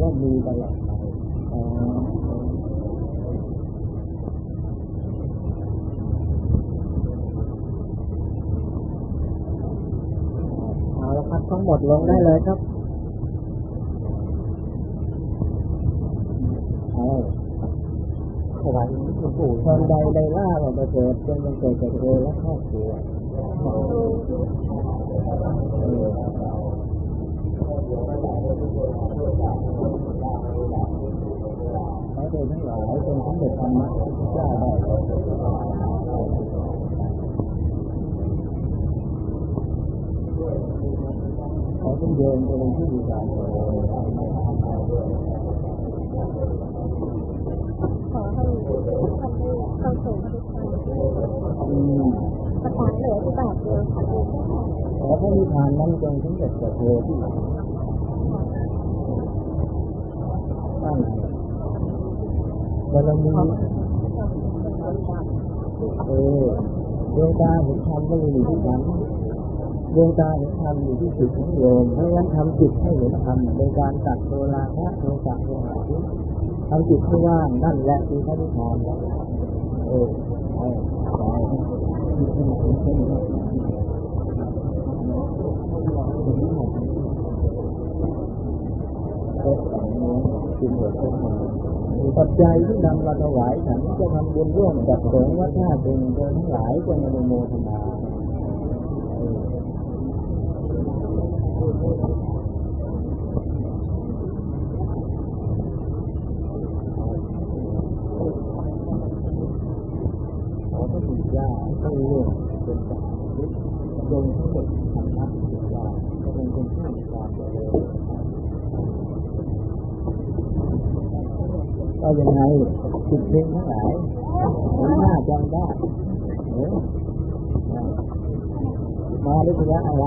ก็มีตลอดไปเอาละครับทั้งหมดลงได้เลยครับเอาสวรรค์หลวงปู่คนใดใดล่าว่าประเสริฐจงบังเกิดกับเอและครอบครัวเออขอเธอทั้งหลายจงสำเร็จธรรมะที่เจ้าได้ขอเป็นโยมเป็นที่ดีกว่าขอให้ท่านได้เข้าสู่พระนิพพานอืมประทานเหลือที่บาทเดียวขอพระนิพพานนั้นจงสำเร็จกับเธอที่ตั้ง บารมีเออดวงตาเห็นธรรมก็อยู่ที่ฉันดวงตาเห็นธรรมอยู่ที่จิตของโยมเพราะฉะนั้นทำจิตให้เห็นธรรมโดยการตัดโทราคะโทสะโทหะทำจิตให้ว่างนั่นแหละคือพระนิพพานเออใช่ใช่ ปัจจัยที่นำมาถวายฉันจะทำบุญร่วมกับสงฆ์วัดท่าตึงโดยทั้งหลายจงอนุโมทนาขอพระคุณเจ้าให้ร่วมเป็นสาธุจงทั้งหมดธรรมะสุดยอดจะเป็นคนที่มีความเจริญ ก็ยังไงจิตเพลงทั้งหลายหัวหน้าจำได้มาด้วยธุระอะไร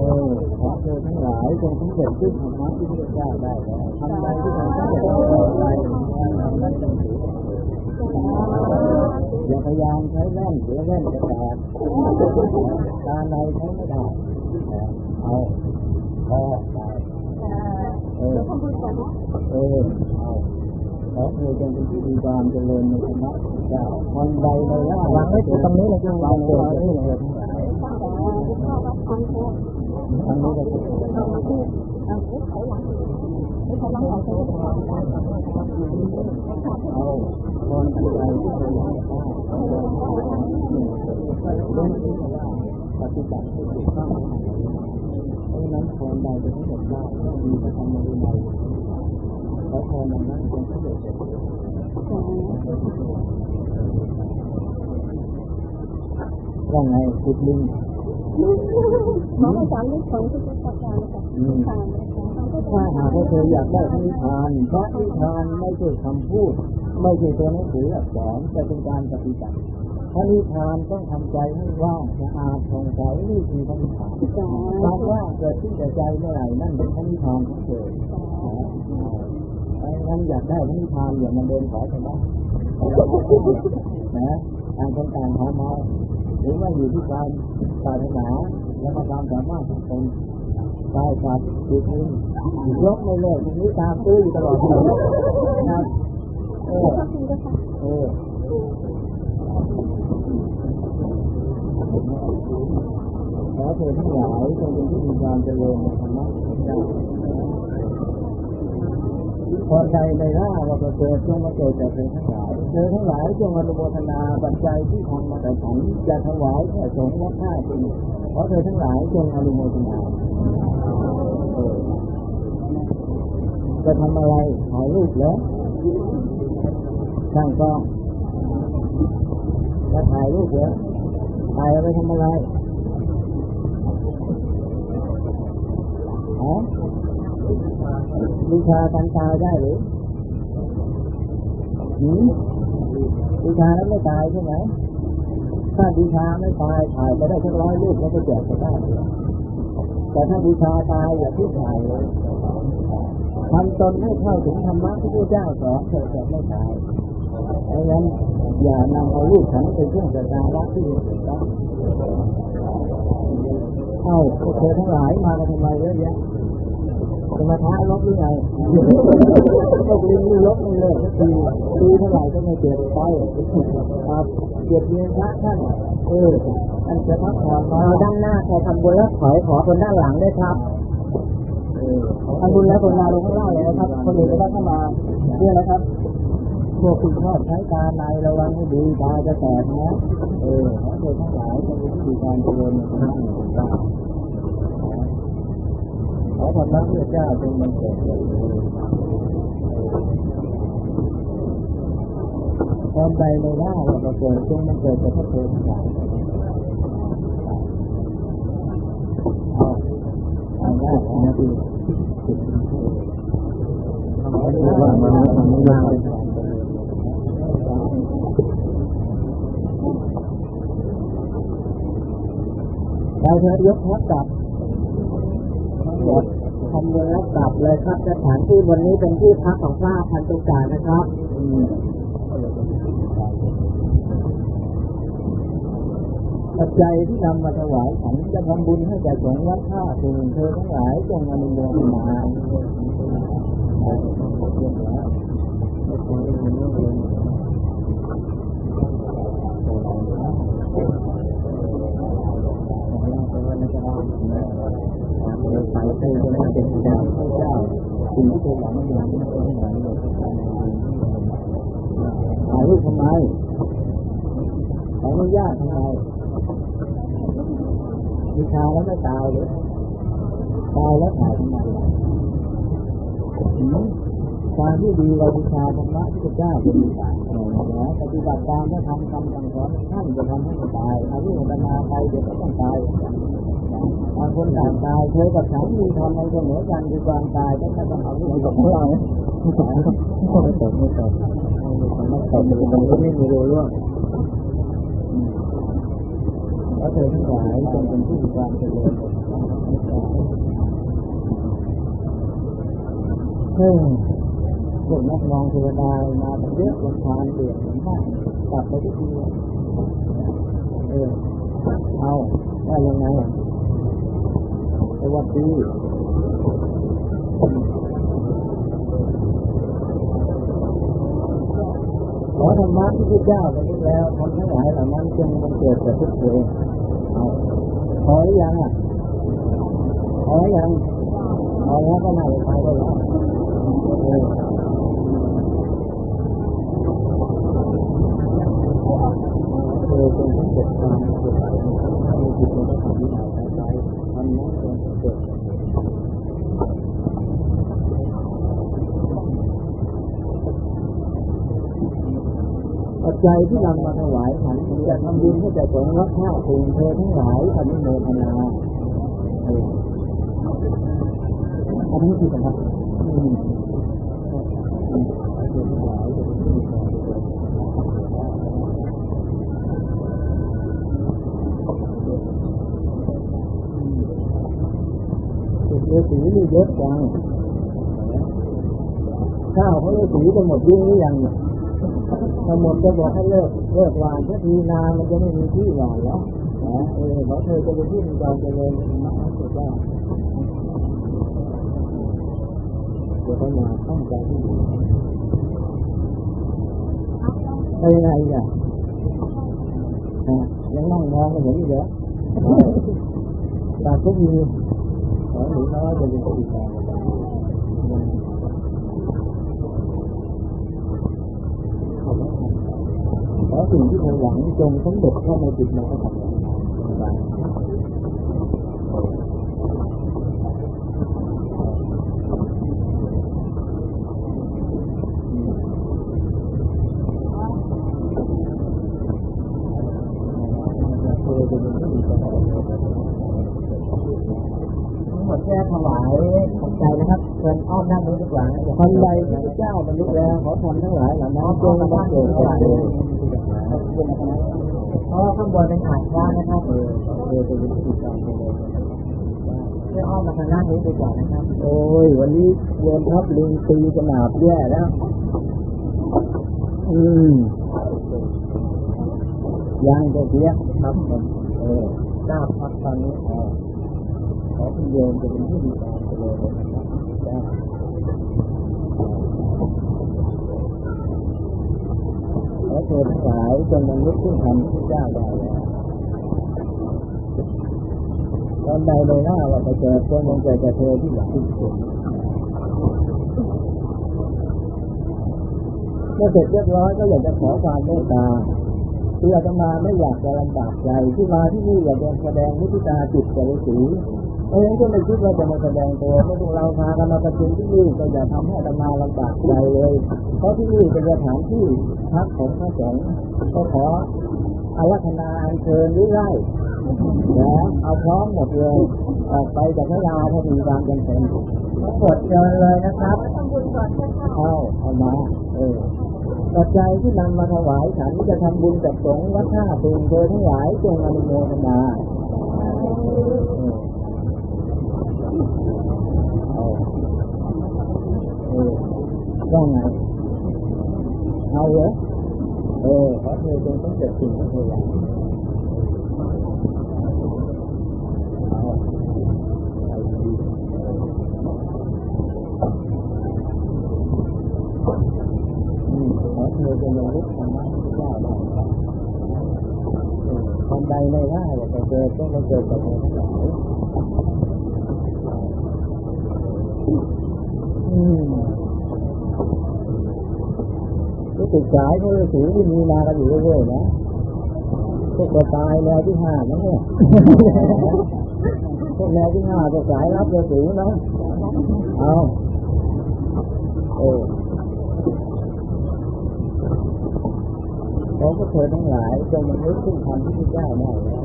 เออขอเธอทั้งหลายจงสำเร็จด้วยธรรมะที่พระเจ้าได้แล้วทำใดที่ทำสำเร็จต่อไปทำนั้นจงถืออย่าพยายามใช้แว่นเสียแว่นจะแตกตาในใช้ไม่ได้เอา ขอเธอจงเป็นที่ดีความเจริญในธรรมะเจ้าวันใดในล่าวางไว้ตรงนี้เลยจังวางเจอนี่เลยทางนี้ก็จะเอาคนที่ใจที่เคยให้ข้าเรื่องที่ว่าปฏิบัติให้ถูกต้องเพราะนั้นคนใดจะทั้งหมดได้ต้องมีพระธรรมวินัย ขอพรนั้นนั้นจงสำเร็จเสร็จว่าไงจิตลิงหมออาจารย์นี่ของที่จะจัดการกับอืมการถ้าหากว่าเธออยากได้พระนิพพานเพราะนิพพานไม่ใช่คำพูด ไม่ใช่ตัวหนังสืออักษรแต่เป็นการปฏิบัติพระนิพพานต้องทำใจให้ว่างสะอาดผ่องใสนี่คือพระนิพพานความว่างเกิดขึ้นแต่ใจเมื่อไหร่นั่นเป็นพระนิพพานของเธอ ไอ้งั้นอยากได้พระนิพพานอย่ามาเดินขอชาวบ้านนะต่างคนต่างหามาหรือว่าอยู่ที่ความปรารถนาและความสามารถของตนใช่ครับจุดนี้ยกไม่เลิกนี้ตามตื้ออยู่ตลอดเลยครับเออเออขอเธอทั้งหลายจงเป็นที่มีความเจริญในธรรมะ พอใจในร่าว่าประเสริฐจงมาเกิดแก่เธอทั้งหลายเธอทั้งหลายจงอนุโมทนาปัจจัยที่ทำมาแต่ฉันจะถวายแก่สงฆ์และข้าจริงขอเธอทั้งหลายจงอนุโมทนาจะทำอะไรถ่ายรูปเหรอช่างกล้องจะถ่ายรูปเหรอถ่ายอาไปทำอะไรฮะ บูชากันตายได้หรือหืมบูชาแล้วไม่ตายใช่ไหมถ้าบูชาไม่ตายถ่ายไปได้สักร้อยรูปแล้วก็แจกไปได้แต่ถ้าบูชาตายอย่าเพิ่งถ่ายเลยทำตนให้เข้าถึงธรรมะที่พระเจ้าสอนเถิดจะไม่ตายเพราะฉะนั้นอย่านำเอาลูกฉันเป็นเครื่องสักการะที่สุดนะเอ้าพวกเธอทั้งหลายมากันทำไมเยอะแยะ จะมาท้าลบหรือไงก็ลิงลบไม่เลิกสักทีตีเท่าไหร่ก็ไม่เจ็บไปครับเกียรติเงินพระท่านเออท่านจะพักผ่อนมาด้านหน้าใครทำบุญแล้วถอยขอคนด้านหลังด้วยครับทำบุญแล้วคนมาลงข้างล่างเลยนะครับ คนอื่นไม่ได้เข้ามาเนี่ยนะครับพวกคุณชอบใช้ตาในระวังให้ดีตาจะแตกนะ เออขอเธอทั้งหลายจะมีวิธีการเจริญในทางต่างๆ ขอพระพุทธเจ้าจงมันเกิดความใดในหน้าเราประเกิดจงมันเกิดกับพระเทั้งหลายเอาเอาหน้าของนาทีเราจะยกทัพกลับ ทั้งหมดทำบุญรับกลับเลยครับสถานที่วันนี้เป็นที่พักของพระพันตุกานะครับปัจจัยที่นำมาถวายฉันจะทำบุญให้แก่สงฆ์วัดท่าถึงเธอทั้งหลายจงอนุโมทนา ไปเธอจะได้เป็นเจ้าเจ้าสิ่งที่เธอหวังหวังไม่ต้องหวังเลยถ่ายรูปทำไมขออนุญาตทำไมวิชาแล้วไม่ตายเลยตายแล้วถ่ายทำไมการที่ดีเราบูชาธรรมะที่พระเจ้าเป็นบานะปฏิบัติตามและทำคำสั่งสอนท่านจะทำให้ตายอายุวัฒนาไปเดี๋ยวก็ต้องตาย บางคนต่างตายเธอกับฉันมีทำในเสมอกันคือความตายก็ต้องเอาที่กับของเราไม่ตกไม่ตกไม่ตกไม่ตกไม่ตกไม่มีรู้ร่วงแล้วเธอทั้งหลายจงเป็นผู้มีความเจริญเฮ้ยพวกนักมองเทวดามาเยอะลำคาญเดือดเหมือนมากกลับไปที่ทีเออเอาได้ยังไง สวัสดีขอธรรมะที่พระเจ้าไปแล้วทำทั้งหลายเหล่านั้นจงมันเกิดกับทุกคนขอหรือยังอะขอหรือยังเอาแล้วก็น่าจะไปได้แล้วเออเธอจงต้องเกิดความเกิดอะไรมีจิตในพระธรรมวินัยไปทำนั้นจงเกิด ปัจจัยที่นำมาถวายฉันจะทำบุญให้แก่สงฆ์วัดท่าตูงเธอทั้งหลายอนุโมทนาอันนี้คือครับฤายจะเป็นผู้มีความเจริญเรือสีนี่เยอะจังข้าวเขาเรือสีจะหมดยุ่งหรือยังเนี่ย ถ้าหมดจะบอกให้เลิกเลิกหวานสักทีนามันจะไม่มีที่หวานแล้วนะเออบอกเธอจะเป็นที่มีความเจริญมากสุดได้เดี๋ยวเขามาตั้งใจที่ดีไปยังไงอะอะยังนั่งมองกันอย่างนี้เหรอตาทุกมีขอหนูน้อยจะเป็นผู้ดีการขอ สิ่งที่เธอหวังจงสำเร็จเข้าในจิตในพระธรรมหมดแค่ถวายขอบใจนะครับเชิญอ้อมด้านนี้ดีกว่าทันใดที่พระเจ้าบรรลุแล้วขอทำทั้งหลายเหล่านั้นจงมาเกิดแก่ นะครับ โอ้ย วันนี้โยนทับลิงตีสนาบแย่แล้ว อืมยังจะเสียครับผมเออทราบครับตอนนี้เออขอคุณโยมจะเป็นผู้ดีการไปเลยนะครับจ้าขอเชิญทั้งหลายจงบรรลุขึ้นธรรมที่เจ้าได้แล้ว ตอนใดเลยหน้าว่าไปเจอคนลงใจกับเธอที่หลังที่สุดเมื่อเสร็จเรียบร้อยก็อยากจะขอความเมตตาที่อาตมาไม่อยากจะลำบากใจที่มาที่นี่อยากจะแสดงมุทิตาจิตจริสีเพราะฉะนั้นก็ไม่คิดว่าจะมาแสดงตัวเมื่อพวกเราพากันมาประชุมที่นี่ก็อย่าทำให้อาตมาลำบากใจเลย เพราะที่นี่เป็นสถานที่พักของพระสงฆ์ก็ขออารัธนาอัญเชิญหรือไล่ นะเอาพร้อมหมดเลยออกไปจากพระลาพอดีการจำเป็นกดเชิญเลยนะครับทำบุญก่อนเจ้าค่ะเอาเอามาเออปัจจัยที่นำมาถวายฉันจะทำบุญกับสงฆ์วัดท่าตุงเธอทั้งหลายจงอนุโมทนาเออเอาเออว่าไงเอาเหรอเออขอเธอจงต้องเกิดสิ่งที่เธออยากเอาเอาดีอื มขอเธอจงระลึกธรรมะที่เจ้าได้ครับเออคนใดไม่ได้ว่าจะเกิดต้องมาเกิดกับเธอทั้งหลายอืมรู้สึกสายพระฤาษีที่มีมากันอยู่เรื่อยๆนะพวกก็ตายแนวที่ห้านะเนี่ยพวกแนวที่ห้าก็สายรับฤาษีเนะเอาเออ ขอพระเธอทั้งหลายจงมนุษย์ซึ่งทำที่พระเจ้าได้แล้ว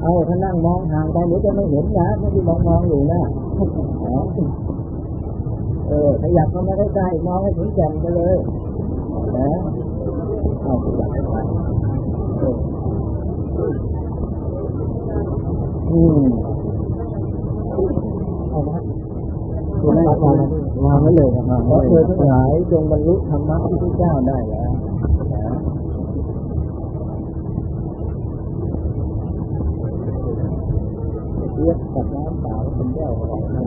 เอาถ้านั่งมองห่างไปเดี๋ยวจะไม่เห็นนะไม่ที่มองมองอยู่นะเออขยับเข้ามาใกล้ๆมองให้ถึงแก่นไปเลยนะเอาขยับไปอืมเอาละ คุณ ไม่วางวางไว้เลยนะครับขอเธอทั้งหลายจงบรรลุธรรมะที่พระเจ้าได้แล้วเรียกกับน้ำเปล่าเป็นแก้วอะไรนะ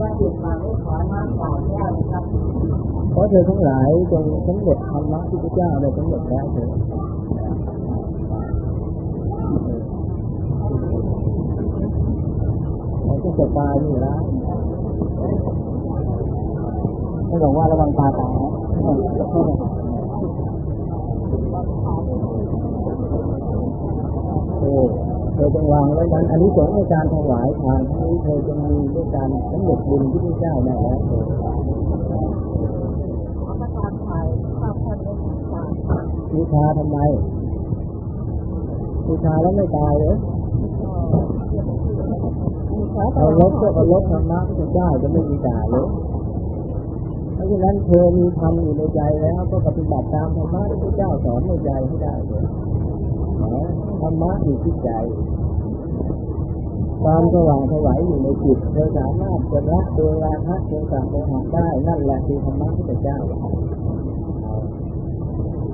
ว่ดมาไม่ขอน้ำเปล่าแก้วครับขอเธอทั้งหลายจงสำเร็จธรรมะที่พระเจ้าได้สำเร็จแล้วเถิด นก็จะตายนี่แล้วไม่บอกว่าระวังตาตายเออเธอจงวางไว้นั้นอันนี้สงในการถวายทานนี้เธอจะมีด้วยการสำเร็จบุญที่พระเจ้าได้แล้วเธอบูชาทำไมบูชาแล้วไม่ตายเหรอ เอาลบก็เอาลบธรรมะพระเจ้จะไม่มีด่าเลยเพราะฉะนั้นเธอมีธรรมอยู่ในใจแล้วก็ปฏิบัติตามธรรมะที่พระเจ้าสอนในใจให้ได้เลยธรรมะอยู่ที่ใจความสว่างสวัยอยู่ในจิตเธอสามารถจะละโดยราคะโทสะโมหะได้นั่นแหละคือธรรมะที่พระเจ้า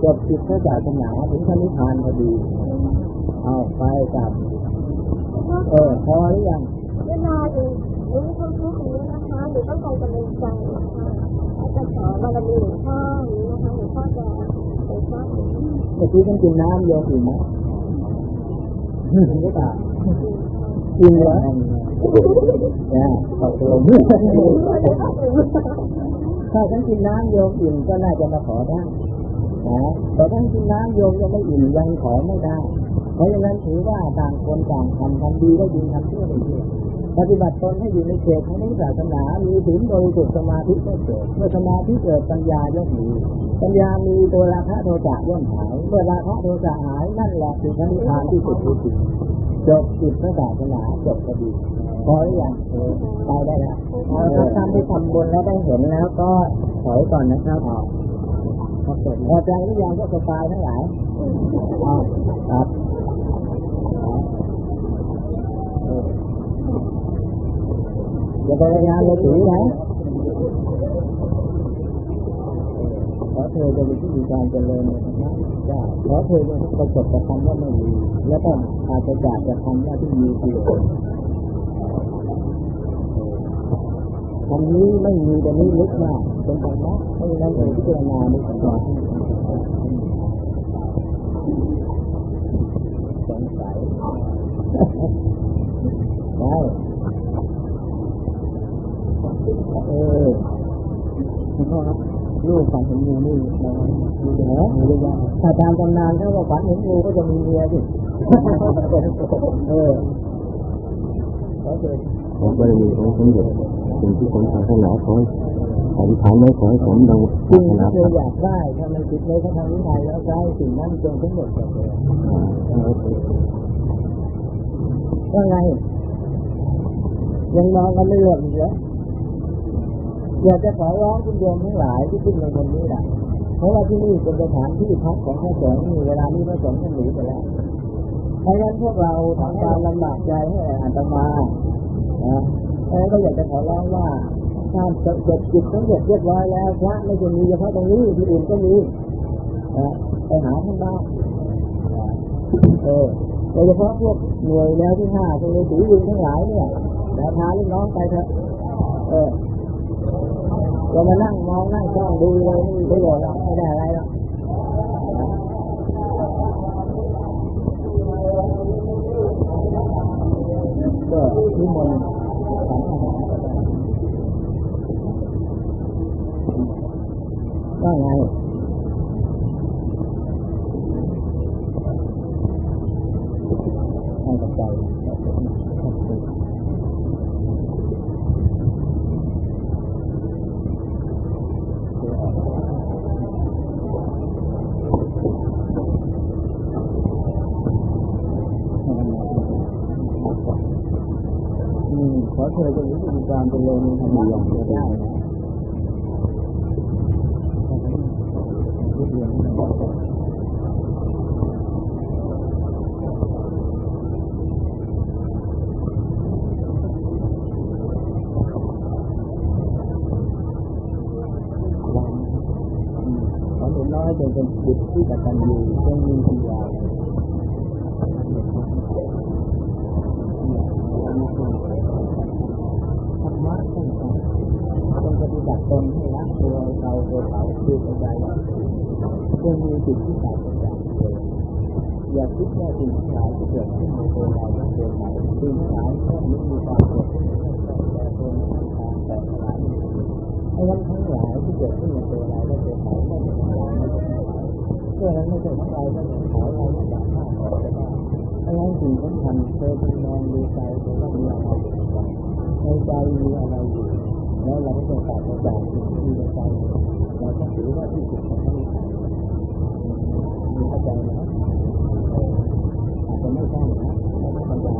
จบจิตพระศาสนาถึงพระนิพพานพอดี เอาไปกับ เออพอหรือยัง เวลาอยู่หรือต้องทุกนี้นะคะหรือต้องการกำลังใจนะคะจะขอบารมีหลวงพ่อนี้นะคะหลวงพ่อจะไปสร้างเมื่อกี้ต้องกินน้ำโยมอิ่มไหมถึงหรือเปล่ากินเหรอเนี่ยขอบคุณถ้าฉันกินน้ำโยมอิ่มก็น่าจะมาขอได้นะแต่ถ้ากินน้ำโยมยังไม่อิ่มยังขอไม่ได้ เพราะฉะนั้นถือว่าต่างคนต่างทำทำดีได้ดีทำชั่วได้ชั่ว ปฏิบัติตนให้อยู่ในเขตของนิสศาสนา มีถึงบริสุทธิ์สมาธิก็เกิด เมื่อสมาธิเกิดปัญญาย่อมมี ปัญญามีตัวราคะโทสะย่อมหาย เมื่อราคะโทสะหายนั่นแหละคือพระนิพพานที่สุดที่สุดจบจิตพระศาสนาจบพอดีพอหรือยังไปได้แล้วเอาถ้าท่านที่ทำบุญแล้วได้เห็นแล้วก็ถอยก่อนนะครับครับผมพอใจหรือยังก็สบายทั้งหลายครับ อย่าไปรายงานเลยถือนะขอเธอจะมีที่มีการเจริญนะได้ขอเธอจะประสบกับคำว่าไม่มีแล้วก็อาจจะจากจะทำหน้าที่มีคือคำนี้ไม่มีแต่นี้ลึกมากเป็นธรรมะไม่นั้นเองพิจารณาในสัญญาสงสัยได้ เออพ่อครับลูกฝันเห็นงูนี่นะมีเหรอมีหรือยังถ้าตามตำนานถ้าว่าฝันเห็นงูก็จะมีเมียสิเออแล้วเกิดขอบารมีของสมเด็จสิ่งที่ผมทำทั้งหลายขอให้อธิษฐานไว้ขอให้ผมดังปสิ่รางรถที่นาเธคอรับอยากได้ถ้ามันติดเลยเขาทำวินัยแล้วได้สิ่งนั้นจงทั้งหมดเกิดเลยว่าไงยังนอนกันไม่หลับอีกเหรอ อยากจะขอร้องคุณโยมทั้งหลายที่ขึ้นในวันนี้นะเพราะว่าที่นี่เป็นสถานที่พักของพระสงฆ์มีเวลานี้พระสงฆ์ท่านหนีไปแล้วเพราะฉะนั้นพวกเราทำการลำบากใจให้อาตมานะแล้วก็อยากจะขอร้องว่าถ้าเสร็จจิตทั้งหมดเรียบร้อยแล้วพระไม่จะมีเฉพาะตรงนี้ที่อื่นก็มีนะไปหาท่านบ้างเออโดยเฉพาะพวกหน่วยแนวที่ห้าพวกฤาษีวินทั้งหลายเนี่ยนะพาลูกน้องไปเถอะเออ เรามานั่งมองนั่งจ้องดูเลยไม่มีประโยชน์หรอกไม่ได้อะไรหรอกก็นิมนต์สังฆทานว่าไงให้กับใจอืมขอเธอจะรู้ สึกการเป็นลมทำอย่างจะได้นะขอหนุนน้อยจงเป็นบุตรที่กตัญญูจงมีปัญญาธรรมะต้องการจงปฏิบัติต นให้ละตัวเราตัวเขาคือปัญญาจงมีจิตที่ขาดปัญญาอย่าคิดว่าสิ่งทั้งหลายที่เกิดขึ้นในตัวเราและตัวเขาสิ่งทั้งหลายก็มีความเกิดขึ้นแต่ตัวนี้ความแตกต่างเพราะฉะนั้นทั้งหลายที่เกิดขึ้นในตัวเราและตัวเขาก็เป็นของเราเพื่อนั้นไม่ใช่ของเราก็เป็นของเราไม่สามารถออกได้เพราะงั้นสิ่งสำคัญเธอเป็นมองดูใจเธอต้องมีอะไรอยู่ในใจมีอะไรอยู่ แล้วเราก็จะตัดจากสิ่งที่มีในใจเราก็ถือว่าที่สุดของเรามีเข้าใจไหมอาจจะไม่ใช่นะไม่ใช่ปัญญา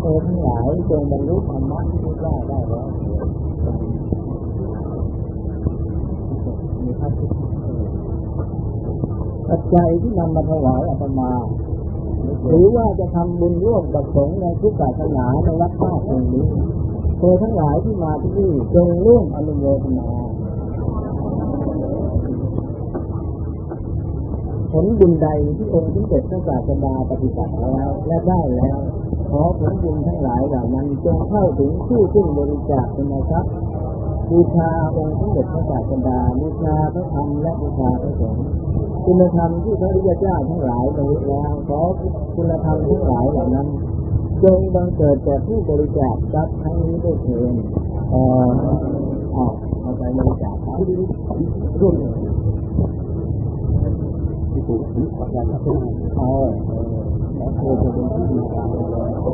เออทั้งหลายจงบรรลุธรรมะที่พระเจ้าได้แล้วมีพระพุทธปั จจัยที่นำมาถวายอาตมาหรือว่าจะทำบุญร่วมกับสงฆ์ในทุกศาสนาในวัดท่าตรงนี้เธอทั้งหลายที่มาที่นี่จงร่วมอนุโมทนาผลบุญใดที่องค์ที่เจ็ดพระศาสดาปฏิบัติแล้วและได้แล้วขอผลบุญทั้งหลายเหล่านั้นจงเข้าถึงผู้ซึ่งบริจาคเป็นนะครับบูชาองค์สมเด็จพระศาสดาบูชาพระธรรมและบูชาพระสงฆ์ คุณธรรมที่พระริยเจ้าทั้งหลายบรรลุแล้วขอคุณธรรมทั้งหลายเหล่านั้นจงบังเกิดแก่ผู้บริจาคทรัพย์ทั้งนี้ด้วยเถิดเอ่อเอาไปบริจาคครับร่วมที่ถูกที่ขอการรับเป็นเออแล้วเธอจะเป็นผู้มีการดูแลต้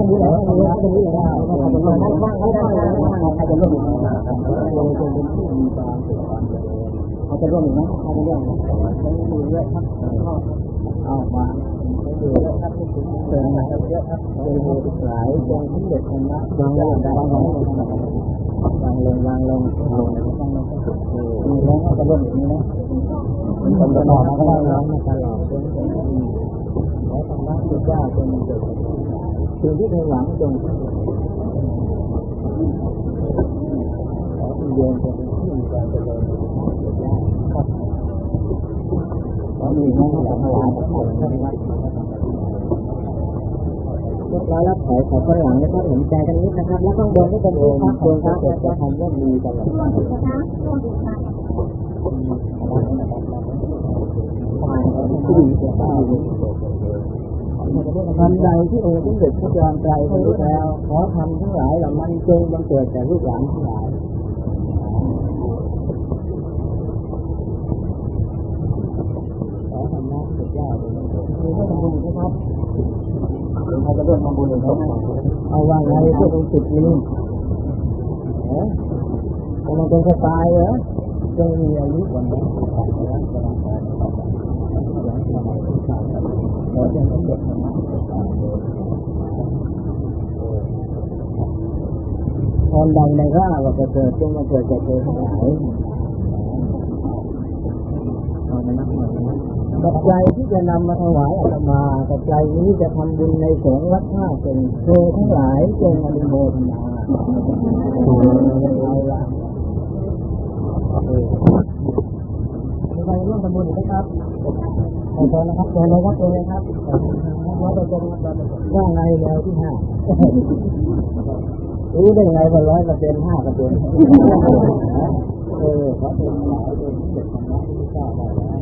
องมีอะไรต้องมีอะไรต้องมีอะรต้องมีอะไรนั่งนั่งนั่งนั่งนั่งใครจะร่วมอีกไหมเราจะเป็นผู้มีการเกิดควมเจจะร่วมอีกไหมเขาจะร่วมฉันมีเยอะครับเอามาเยอะครับเชิญมาเยอะครับเป็นผู้หลายจงสำเร็จธรรมะจงได้ได้วางลงวางลงวางลงวางลงมีแล้วก็จะเริ่มอย่างนี้นะผมจะบอกนะก็ได้ร้องมาตลอดจนถึงขอธรรมะที่เจ้าจงเกิด สิ่งที่เธอหวังจงขอที่โยนจะเป็นที่การเจริญขอมีให้หลังหลังหมดทั้งวัดเรียบร้อยแล้วขอขอข้างหลังนะครับเห็นใจกันนิดนะครับ แล้วข้างบนนี่เป็นโอมดวงพระจะทำว่ามีตลอดร่วมกิจนะคะร่วมกิจกรรม ทันใดที่องค์สมเด็จพระจอมไตรบรรลุแล้วขอทำทั้งหลายเหล่านั้นจงบังเกิดแก่ลูกหลานทั้งหลายขอทำนะสุดยอดเลยมีให้ทำบุญนะครับใครจะเริ่มทำบุญเลยครับเอาว่าไงเพื่อเป็นจุดนี้เอ๊ะมันเป็นสไตล์เหรอจงมีอายุวันนี้เราจะต้องเด็กธรรมะ ตอนใดในร่าว่าจะเกิดจงมาเกิดแก่เธอทั้งหลายเอามานับหน่อยนะปัจจัยที่จะนำมาถวายอาตมาปัจจัยนี้จะทำบุญในสงฆ์วัดท่าเป็นเธอทั้งหลายจงอนุโมทนาเอาละเออมีใครร่วมทำบุญอีกไหมครับขอเชิญนะครับเชิญเลยครับเชิญเลยครับร้อยเปอร์เซ็นต์ครับว่าไงแนวที่ห้า รู้ได้ไงว่าร้อยเปอร์เซ็นต์ห้าเปอร์เซ็นต์เออขอเป็นมาเป็นเด็กธรรมะที่ทราบได้แล้ว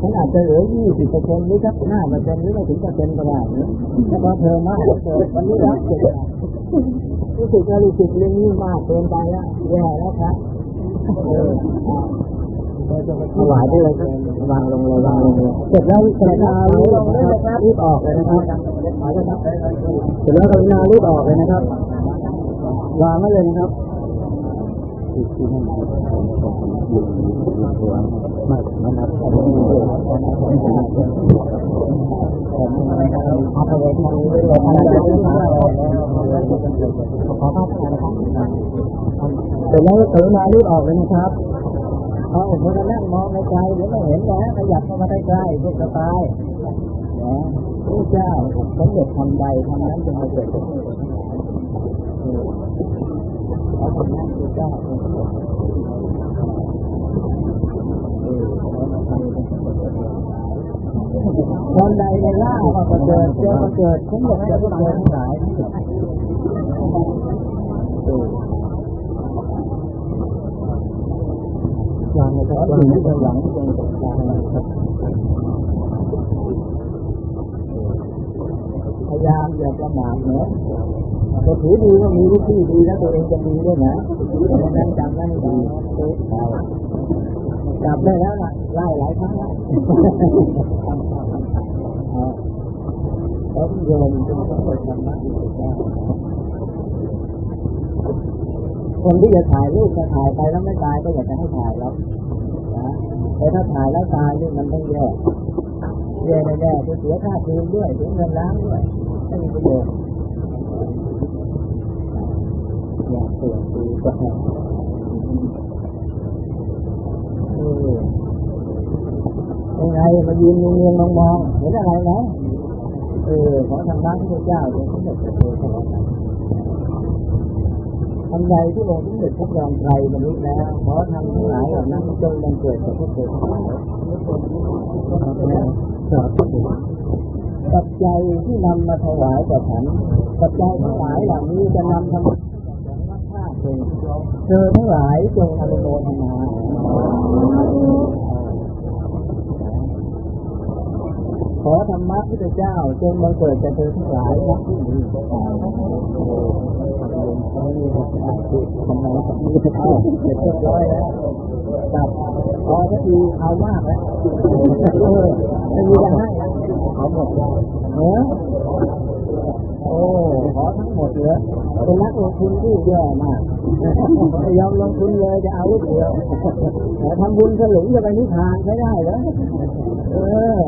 ฉันอาจจะเหลือยี่สิบเปอร์เซ็นต์หรือสักห้าเปอร์เซ็นต์หรือไม่ถึงเปอร์เซ็นต์ก็ได้นะแต่พอเธอมากเกิดวันนี้รักเกิดรู้สึกว่ารู้สึกเรื่องนี้มากเกินไปแล้วแย่แล้วครับเออ ถวายได้เลยครับวางลงเลยวางลงเลยเสร็จแล้วกรุณารีบนะครับรีบออกเลยนะครับเสร็จแล้วกรุณารีบออกเลยนะครับ วางไว้เลยนะครับไม่ไม่นับเอาไปเลยทางนี้เลยขอภาพถ่ายนะครับเสร็จแล้วกรุณารีบออกเลยนะครับ พอผมจะนั่งมองในใจเดี๋ยวไม่เห็นแล้วขยับเข้ามาใกล้ๆพวกสไตล์นะพระเจ้าสมเด็จทำใดทำนั้นจึงมาเกิดขึ้นขอทำนั้นพระเจ้าคนใดในล่าก็เกิดเจอเกิดทั้งหมดจะเกิดทั้งหลายางในกระดิ่งที่เป็นหลังที่เป็นกระดิ่งพยายามอย่าประมาทเนอะจะถือดีว่ามีวิธีดีแล้วตัวเองจะดีด้วยนะดังนั้นจำไว้ดีจับได้แล้วนะไล่หลายครั้งแล้วต้นโยมเป็นคนธรรมะที่สุดยอด คนที่จะถ่ายรูปจะถ่ายไปแล้วไม่ตายก็อยากจะให้ถ่ายแล้วนะแต่ถ้าถ่ายแล้วตายนี่มันต้องแย่แย่แน่ๆจะเสียค่าคืนด้วยเสียเงินล้างด้วยไม่มีประโยชน์อยากเปลี่ยนดีกว่าเออยังไงมายืนเงียงๆมองเห็นอะไรนะเออขอทำร้านพระเจ้าเป็นสมเด็จพระโตตล อดไปทำใดที่องค์สมเด็จพระจอมไตรบรรลุแล้วขอทำทั้งหลายเหล่านั้นจงบังเกิดกับพวกเธอปัจจัยที่นำมาถวายแก่ฉันปัจจัยทั้งหลายเหล่านี้จะนำทำเชิงเธอทั้งหลายจงอนุโมทนาขอธรรมะพุทธเจ้าจงบังเกิดแก่เธอทั้งหลายนักที่มี ทำไมทำไมเอาเสร็จเรียบร้อยแล้วครับพอสักทีเอามากแล้วไม่มีจะให้เขอหมดแล้วเออโอ้ขอทั้งหมดเลยเป็นนักลงทุนที่แย่มากไม่ยอมลงทุนเลยจะเอาลูกเดียวแต่ทำบุญสลึงจะไปนิพพานใช้ได้เหรอเออ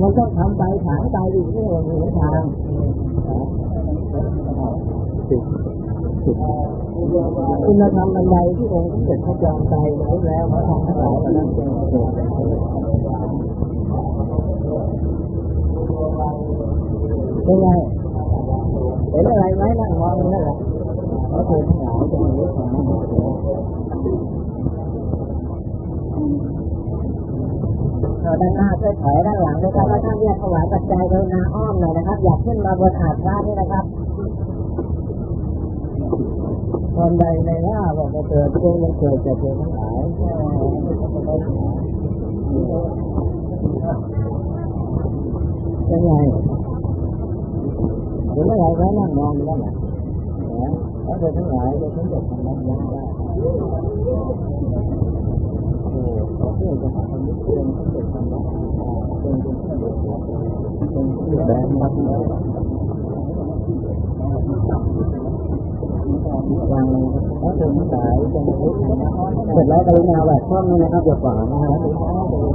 มันต้องทำไปถางไปอีกเรื่องหนทาง สิบสิบคุณธรรมอันใดที่องค์สมเด็จพระจอมไตรไว้แล้วพระธรรมทั้งหลายเหล่านั้นเป็นประโยชน์เป็นไงเห็นอะไรไหมนั่งมองนั่นแหละพระเทศทั้งหลายจะมีรู้ของมันด้านหน้าช่วยถอยด้านหลังด้วยครับแล้วท่านเรียกถวายปัจจัยโดยนาอ้อมหน่อยนะครับ อยากขึ้นมาบนอาดพระนี่นะครับ คนใดในว่าบอกจะเกิดเรื่องเกิดจะเกิดทั้งหลายเป็นไงเห็นอะไรไว้นั่งมองอยู่นั่นแหละนะแล้วเกิดทั้งหลายจะถึงจะทำนั้นได้โอ้เพื่อจะหาความรู้เรื่องเกิดทำได้เป็นเป็นเป็นเป็นแบบนักเรียน แล้วเป็นสายเป็นรู้เสร็จแล้วกรุณาแหวกช่องนี้นะครับอย่าขวางนะฮะเป็น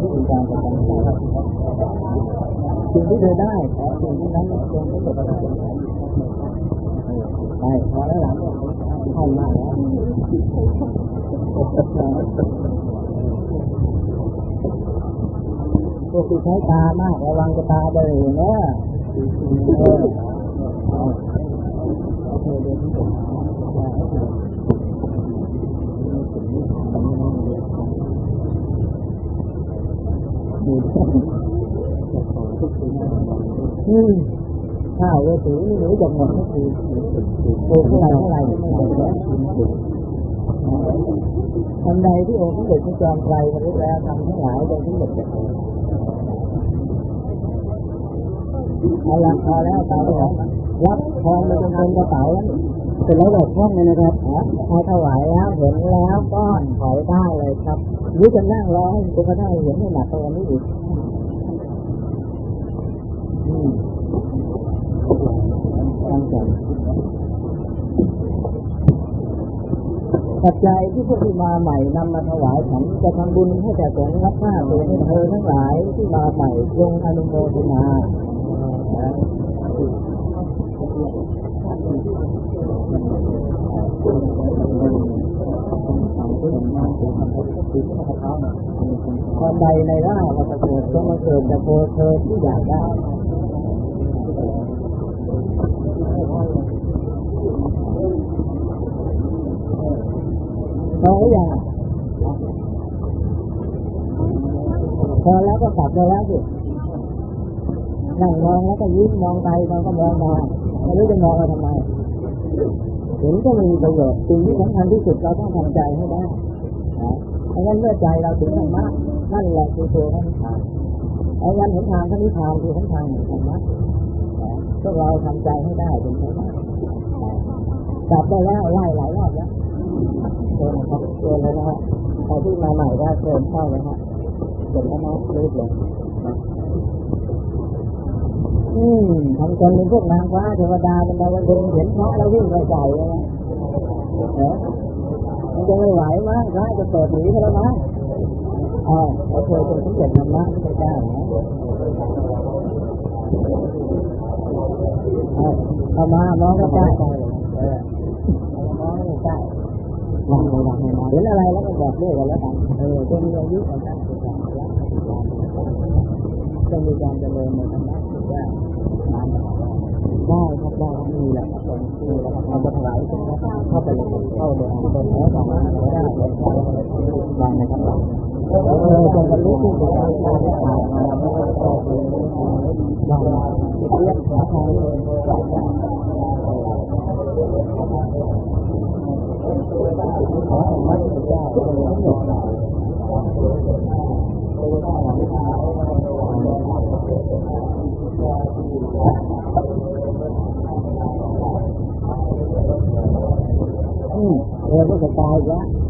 ที่อื่นการจัดการนะครับสิ่งที่เธอได้สิ่งที่นั้นจงไม่ตกประสบไปพอแล้วหลังท่อนมากพวกที่ใช้ตามากระวังจะตาเบลอนะเออโอเคเดี๋ยวนี้ผม อืมข้าวเวทีนี่หนูจะหมดก็คือโอ้เท่าไหร่เท่าไหร่ทันใดที่องค์สมเด็จพระจอมไตรบรรลุแล้วทำทั้งหลายโดยที่หมดจะเอาละพอแล้วตาไปแล้วรับทองมาเป็นกระเป๋าเสร็จแล้วดอกช่องเลยนะครับพอถวายแล้วเห็นแล้วก็ถอยได้เลยครับ หรือจะนั่งรอให้ตัวก็ได้เห็นให้หนักตัวนี้อีกตั้งใจปัจจัยที่พวกที่มาใหม่นำมาถวายฉันจะทำบุญให้แต่สงฆ์รับหน้าตัวให้เธอทั้งหลายที่มาใหม่จงอนุโมทนา คนใดในร่าเราจะเกิดก็มาเกิดแต่โพเธอที่อยากได้พอหรือยังพอแล้วก็กลับไปแล้วสินั่งมองแล้วก็ยิ้มมองไปมองก็มองมาไม่รู้จะมองเรทำไมเห็นก็ไม่มีประโยชน์สิ่งที่สำคัญที่สุดเราต้องทำใจให้ได้เพราะงั้นเมื่อใจเราถึงธรรมะ นั่นแหละคือตัวพระนิพพานเพราะงั้นหนทางพระนิพพานคือหนทางแห่งธรรมะพวกเราทำใจให้ได้เป็นใช่ไหมกลับไปแล้วไล่หลายรอบแล้วเชิญนะครับเชิญเลยนะฮะใครที่มาใหม่ก็เชิญเข้าเลยฮะเชิญนะรีบเลยอืมทำคนเป็นพวกนางฟ้าเทวดาเป็นดาวดึงเห็นพระแล้ววิ่งไปใส่เลยนะเออมันจะไม่ไหวมั้งพระจะเปิดหนีไปแล้วมั้ง อ๋อโอเคเป็นสมเด็จธรรมะไม่ได้นะเอามามองก็ได้เออมองไม่ได้วางเลยวางเลยนะเห็นอะไรแล้วก็บอกด้วยกันแล้วกันเออจะมีอายุของการศึกษาจะมีการเจริญในธรรมะได้ได้ครับได้มีแหละครับมีแล้วครับเราจะถวายเป็นเข้าไปเลยเข้าเลยเป็นแล้วประมาณได้เลยวางในครับเออจนบรรลุที่สุดการการได้อ่านมาแล้วางเรียกพระทางขอให้พระ พุทธเจ้า